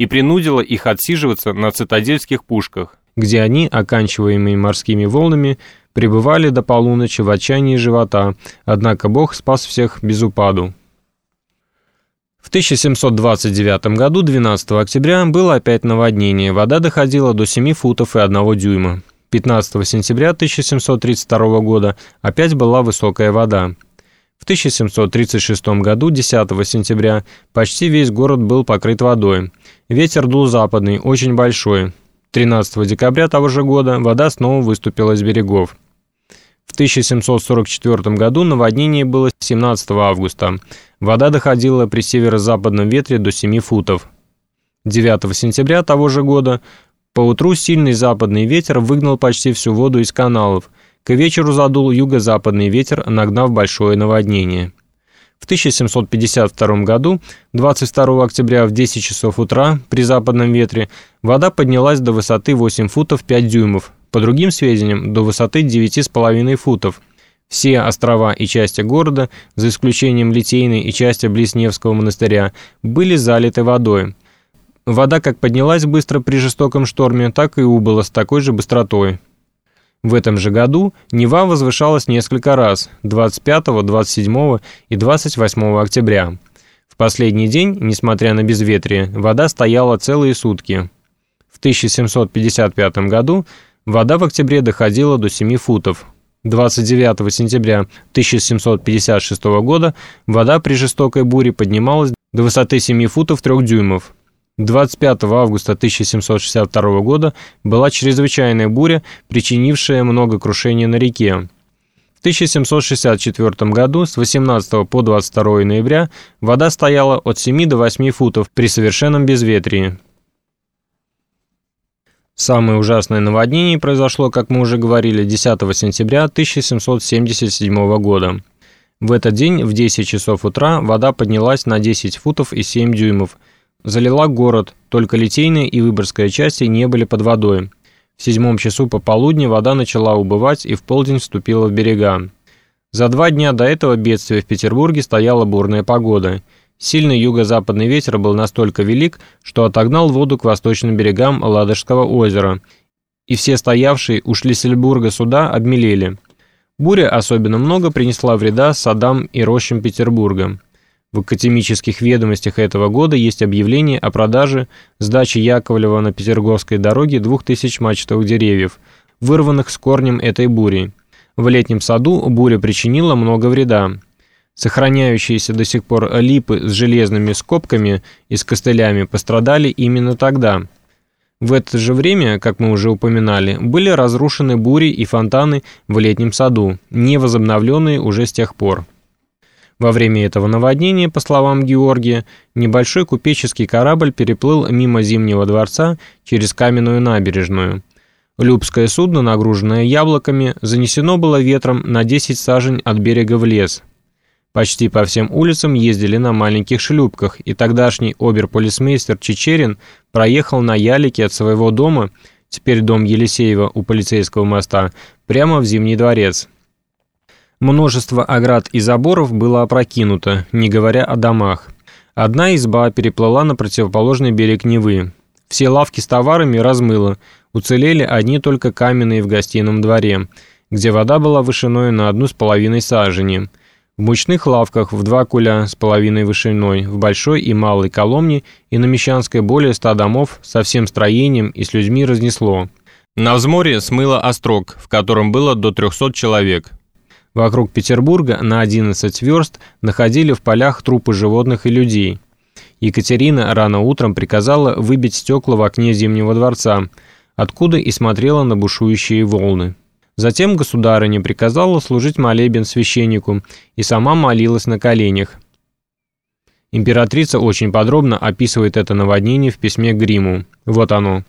и принудила их отсиживаться на цитадельских пушках, где они, оканчиваемые морскими волнами, пребывали до полуночи в отчаянии живота, однако Бог спас всех без упаду. В 1729 году, 12 октября, было опять наводнение, вода доходила до 7 футов и 1 дюйма. 15 сентября 1732 года опять была высокая вода. В 1736 году, 10 сентября, почти весь город был покрыт водой. Ветер дул западный, очень большой. 13 декабря того же года вода снова выступила с берегов. В 1744 году наводнение было 17 августа. Вода доходила при северо-западном ветре до 7 футов. 9 сентября того же года Поутру сильный западный ветер выгнал почти всю воду из каналов. К вечеру задул юго-западный ветер, нагнав большое наводнение. В 1752 году, 22 октября в 10 часов утра, при западном ветре, вода поднялась до высоты 8 футов 5 дюймов, по другим сведениям, до высоты 9,5 футов. Все острова и части города, за исключением Литейной и части Блисневского монастыря, были залиты водой. Вода как поднялась быстро при жестоком шторме, так и убыла с такой же быстротой. В этом же году Нева возвышалась несколько раз – 25, 27 и 28 октября. В последний день, несмотря на безветрие, вода стояла целые сутки. В 1755 году вода в октябре доходила до 7 футов. 29 сентября 1756 года вода при жестокой буре поднималась до высоты 7 футов 3 дюймов. 25 августа 1762 года была чрезвычайная буря, причинившая много крушений на реке. В 1764 году с 18 по 22 ноября вода стояла от 7 до 8 футов при совершенном безветрии. Самое ужасное наводнение произошло, как мы уже говорили, 10 сентября 1777 года. В этот день в 10 часов утра вода поднялась на 10 футов и 7 дюймов – залила город, только Литейная и Выборгская части не были под водой. В седьмом часу пополудни вода начала убывать и в полдень вступила в берега. За два дня до этого бедствия в Петербурге стояла бурная погода. Сильный юго-западный ветер был настолько велик, что отогнал воду к восточным берегам Ладожского озера, и все стоявшие у Шлиссельбурга суда обмелели. Буря особенно много принесла вреда садам и рощам Петербурга. В академических ведомостях этого года есть объявление о продаже сдачи Яковлева на Петерговской дороге 2000 мачтовых деревьев, вырванных с корнем этой бури. В летнем саду буря причинила много вреда. Сохраняющиеся до сих пор липы с железными скобками и с костылями пострадали именно тогда. В это же время, как мы уже упоминали, были разрушены бури и фонтаны в летнем саду, не возобновленные уже с тех пор. Во время этого наводнения, по словам Георгия, небольшой купеческий корабль переплыл мимо Зимнего дворца через каменную набережную. Любское судно, нагруженное яблоками, занесено было ветром на 10 сажень от берега в лес. Почти по всем улицам ездили на маленьких шлюпках, и тогдашний оберполисмейстер Чечерин проехал на ялике от своего дома, теперь дом Елисеева у полицейского моста, прямо в Зимний дворец. Множество оград и заборов было опрокинуто, не говоря о домах. Одна изба переплыла на противоположный берег Невы. Все лавки с товарами размыло, уцелели одни только каменные в гостином дворе, где вода была вышиной на одну с половиной сажени. В мучных лавках в два куля с половиной вышиной, в большой и малой коломне и на Мещанской более ста домов со всем строением и с людьми разнесло. На взморье смыло острог, в котором было до 300 человек. Вокруг Петербурга на 11 верст находили в полях трупы животных и людей. Екатерина рано утром приказала выбить стекла в окне Зимнего дворца, откуда и смотрела на бушующие волны. Затем государыня приказала служить молебен священнику и сама молилась на коленях. Императрица очень подробно описывает это наводнение в письме Гриму. Вот оно.